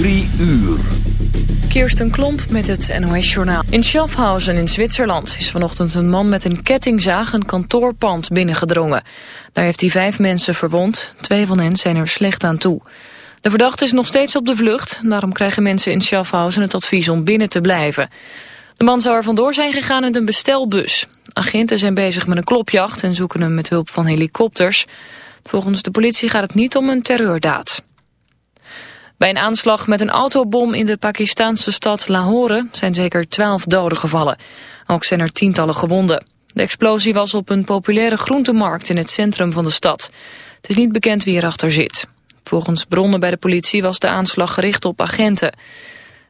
Drie uur. Kirsten Klomp met het NOS-journaal. In Schaffhausen in Zwitserland is vanochtend een man met een kettingzaag een kantoorpand binnengedrongen. Daar heeft hij vijf mensen verwond, twee van hen zijn er slecht aan toe. De verdachte is nog steeds op de vlucht, daarom krijgen mensen in Schaffhausen het advies om binnen te blijven. De man zou er vandoor zijn gegaan met een bestelbus. Agenten zijn bezig met een klopjacht en zoeken hem met hulp van helikopters. Volgens de politie gaat het niet om een terreurdaad. Bij een aanslag met een autobom in de Pakistanse stad Lahore zijn zeker twaalf doden gevallen. Ook zijn er tientallen gewonden. De explosie was op een populaire groentemarkt in het centrum van de stad. Het is niet bekend wie erachter zit. Volgens bronnen bij de politie was de aanslag gericht op agenten.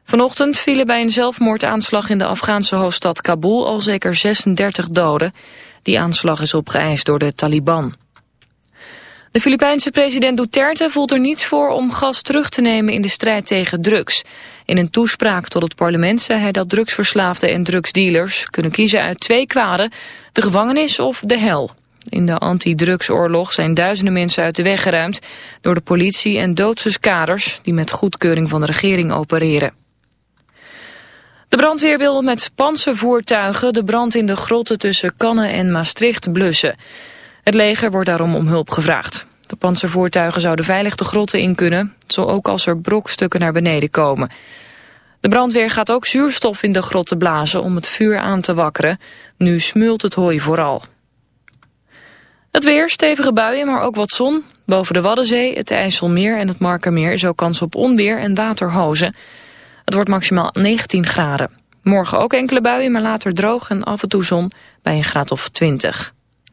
Vanochtend vielen bij een zelfmoordaanslag in de Afghaanse hoofdstad Kabul al zeker 36 doden. Die aanslag is opgeëist door de Taliban. De Filipijnse president Duterte voelt er niets voor om gas terug te nemen in de strijd tegen drugs. In een toespraak tot het parlement zei hij dat drugsverslaafden en drugsdealers kunnen kiezen uit twee kwaden, de gevangenis of de hel. In de antidrugsoorlog zijn duizenden mensen uit de weg geruimd door de politie en doodse kaders die met goedkeuring van de regering opereren. De brandweer wil met panzervoertuigen de brand in de grotten tussen Cannes en Maastricht blussen. Het leger wordt daarom om hulp gevraagd. De panzervoertuigen zouden veilig de grotten in kunnen, zo ook als er brokstukken naar beneden komen. De brandweer gaat ook zuurstof in de grotten blazen om het vuur aan te wakkeren. Nu smult het hooi vooral. Het weer, stevige buien, maar ook wat zon. Boven de Waddenzee, het IJsselmeer en het Markermeer is ook kans op onweer en waterhozen. Het wordt maximaal 19 graden. Morgen ook enkele buien, maar later droog en af en toe zon bij een graad of 20.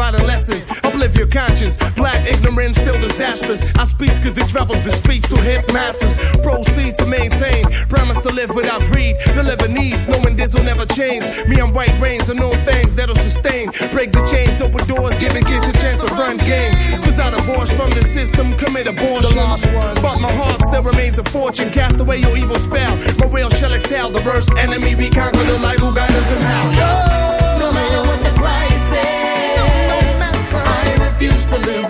providing lessons. Uplift your conscience. Black ignorance still disastrous. I speak cause the travels the streets to hit masses. Proceed to maintain. Promise to live without greed. Deliver needs, knowing this will never change. Me, I'm white brains and know things that'll sustain. Break the chains, open doors, giving kids a chance to run game. Cause I divorced from the system, commit abortion. But my heart still remains a fortune. Cast away your evil spell. My will shall exhale. The worst enemy we conquer the light who guide us and how. To live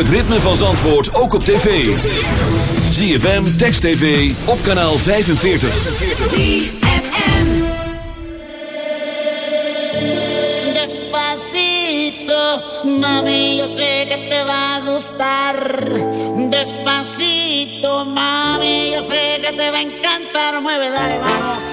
het ritme van Zandvoort ook op tv. ZFM, Text TV, op kanaal 45. ZFM Despacito, mami, yo sé que te va gustar. Despacito, mami, yo sé que te va a encantar. Mueve, dale, vamos.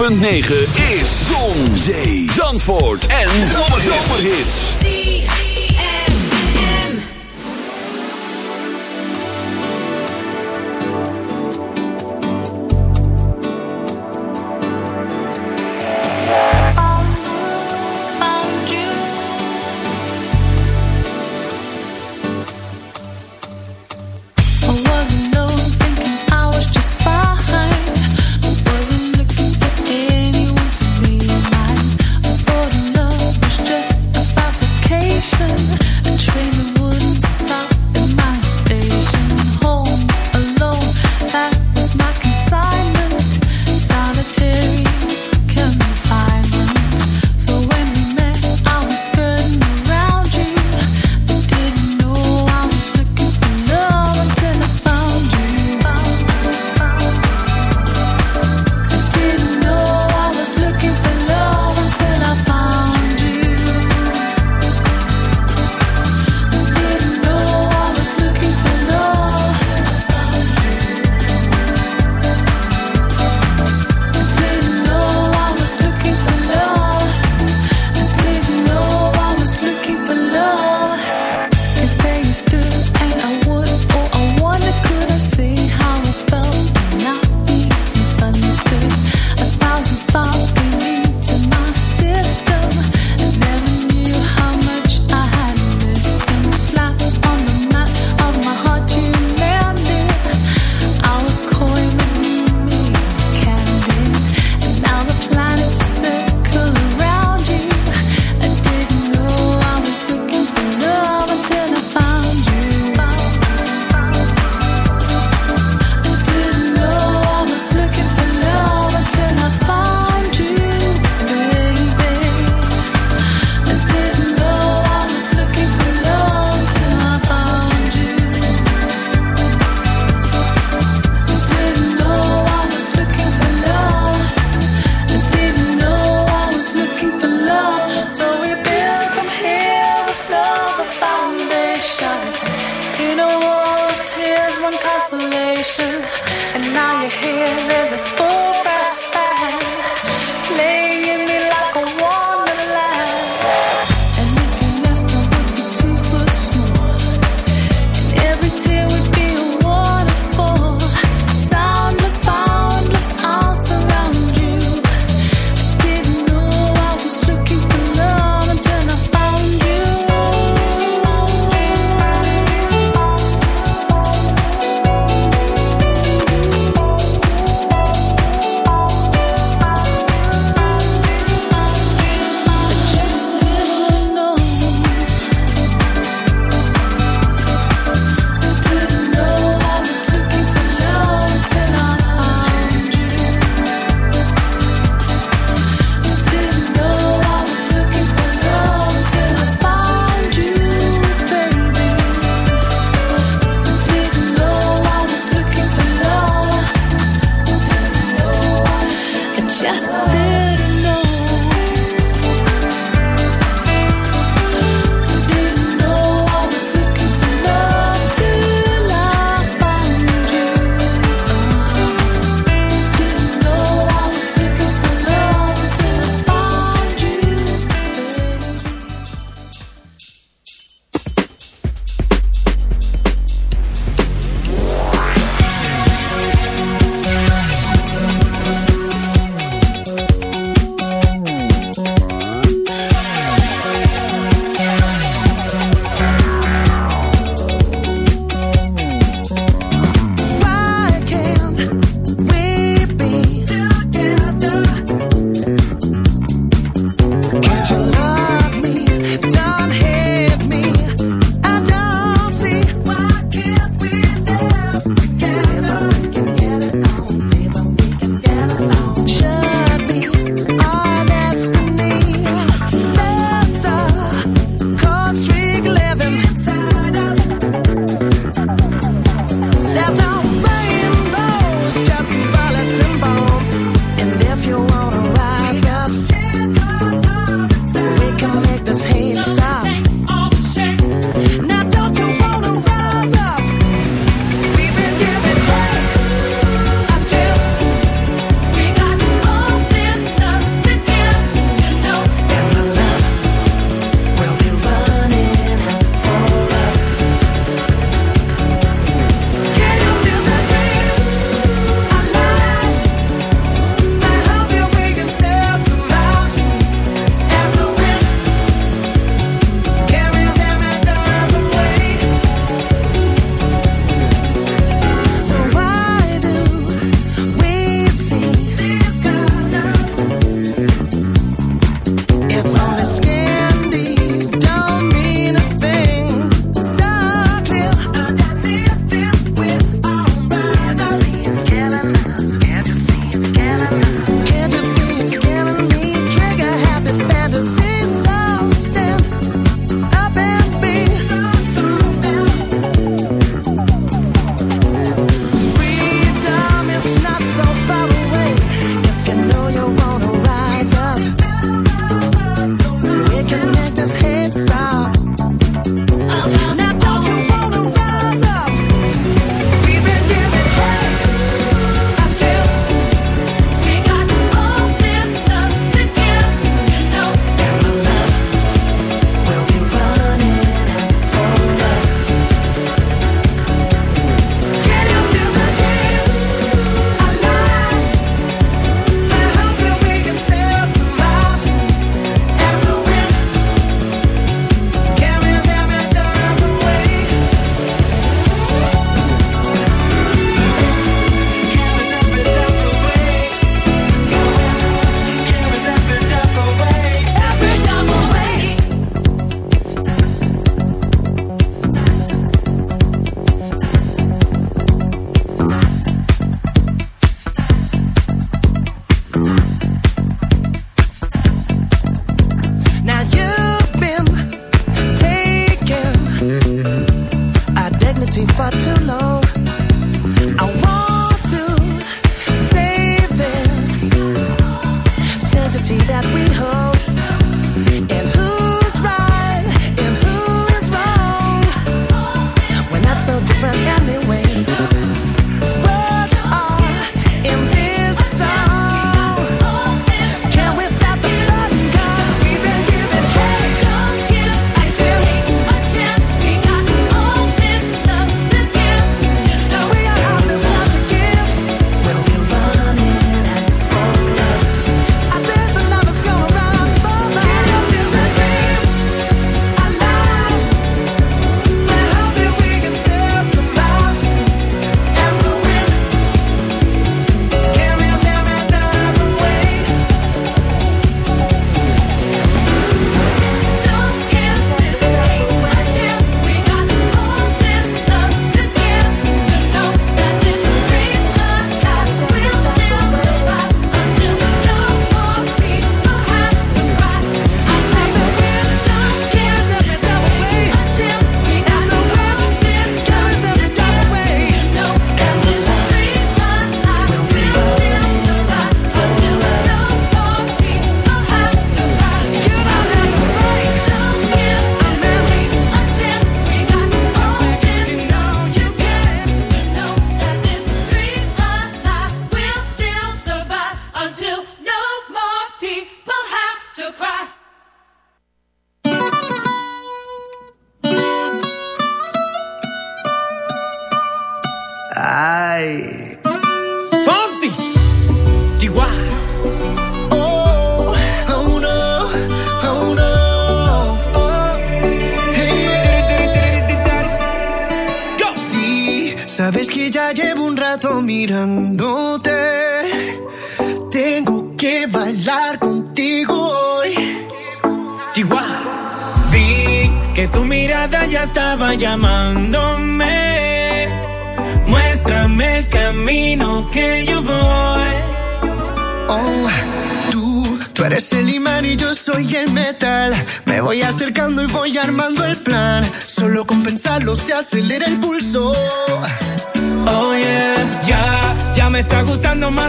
106.9 is Zon, Zee,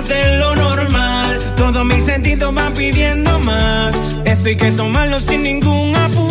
de lo normal. Todos mis sentidos van pidiendo más. Esto hay que tomarlo sin ningún apuro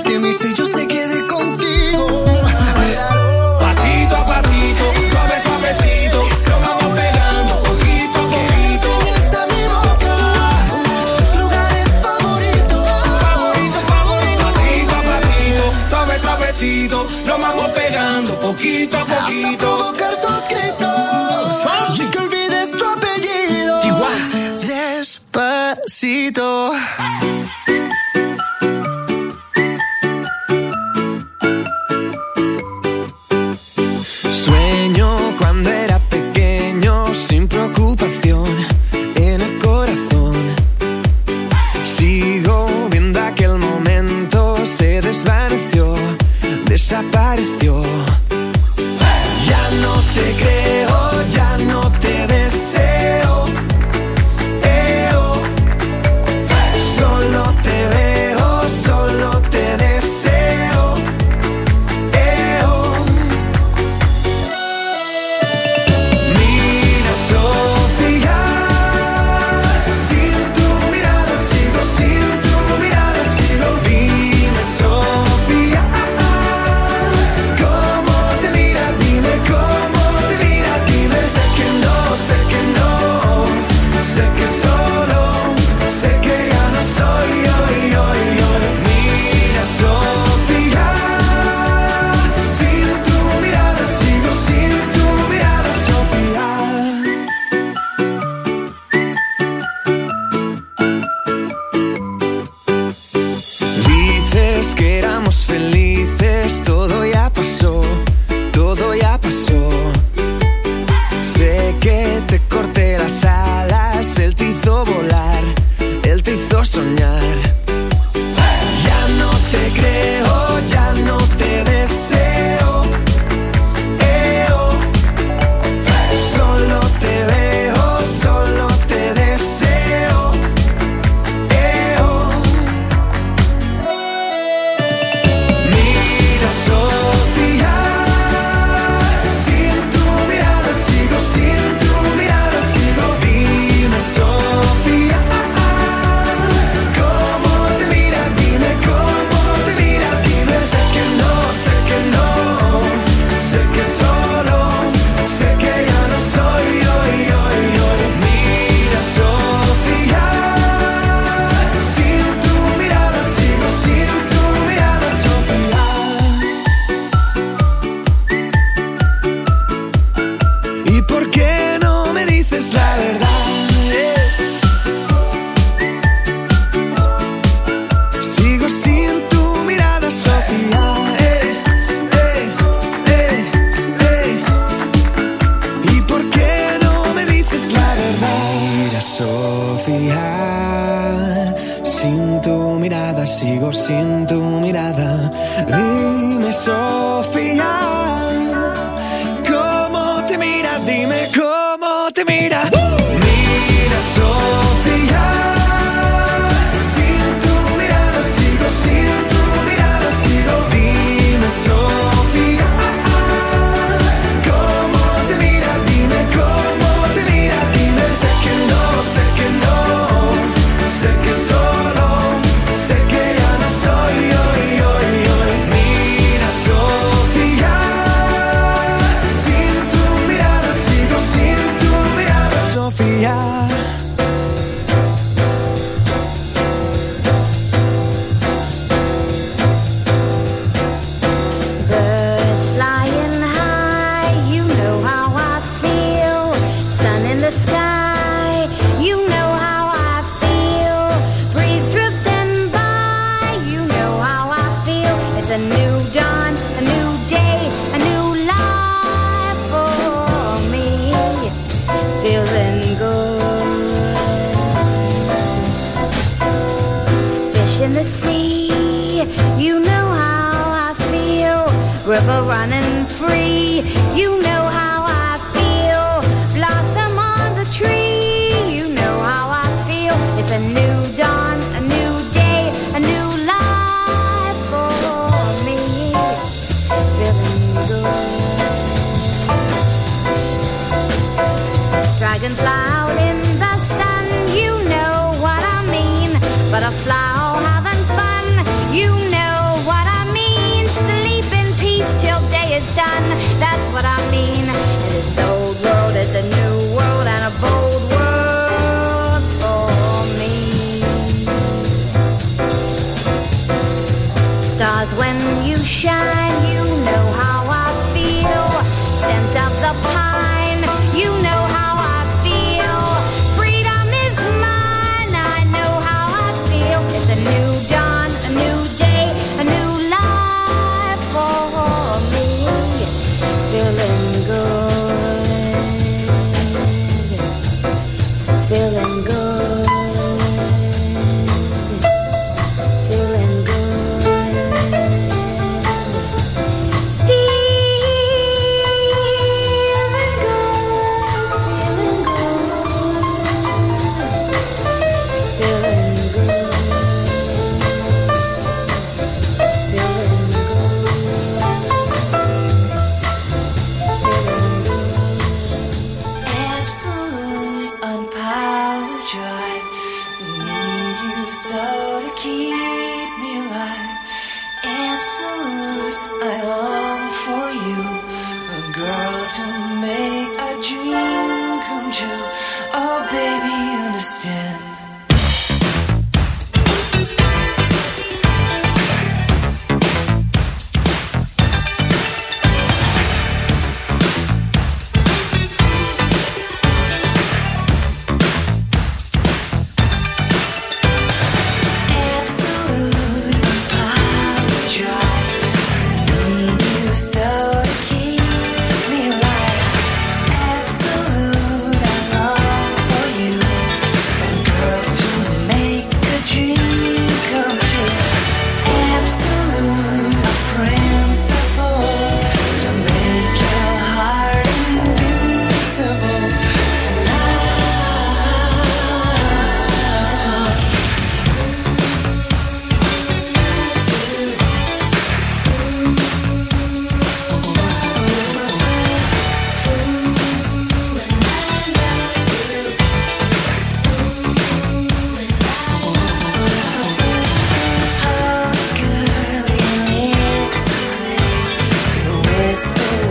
this through.